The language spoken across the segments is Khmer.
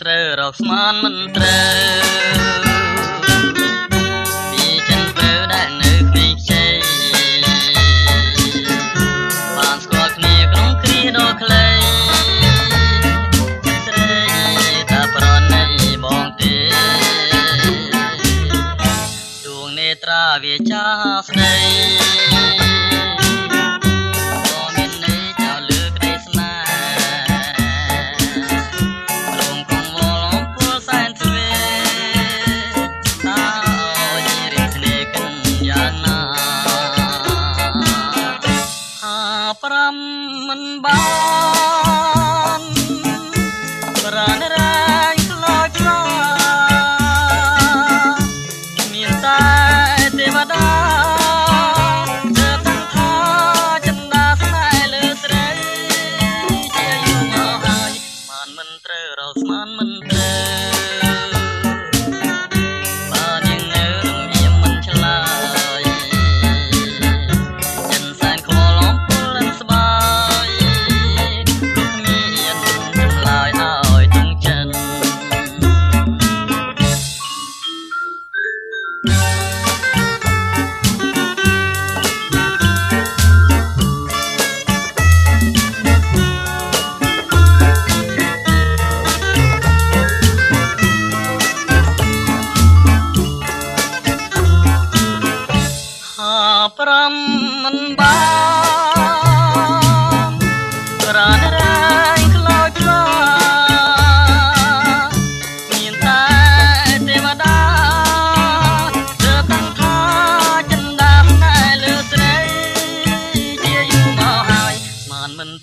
ត្រូវរកស្មានមិនត្រូវពីចិនពើដែលនៅក្មេងខ្ចីបានស្គាល់គ្នាក្នុងគ្រាដ៏ខ្លីស្រីតាប្រណីបងទេដួងនេត្រាវាចាស្ដី 5មិនបានប្រាណរែងខ្លោចខ្លាមានតែទេវតាទើបទាំងថាចិន្តាស្នេហ៍លើស្រីជាយូរមកហើយស្មានមិនត្រូវរកស្មានមិនត្រូវ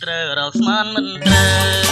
ត្រូវរកស្មានមិនត្រូវ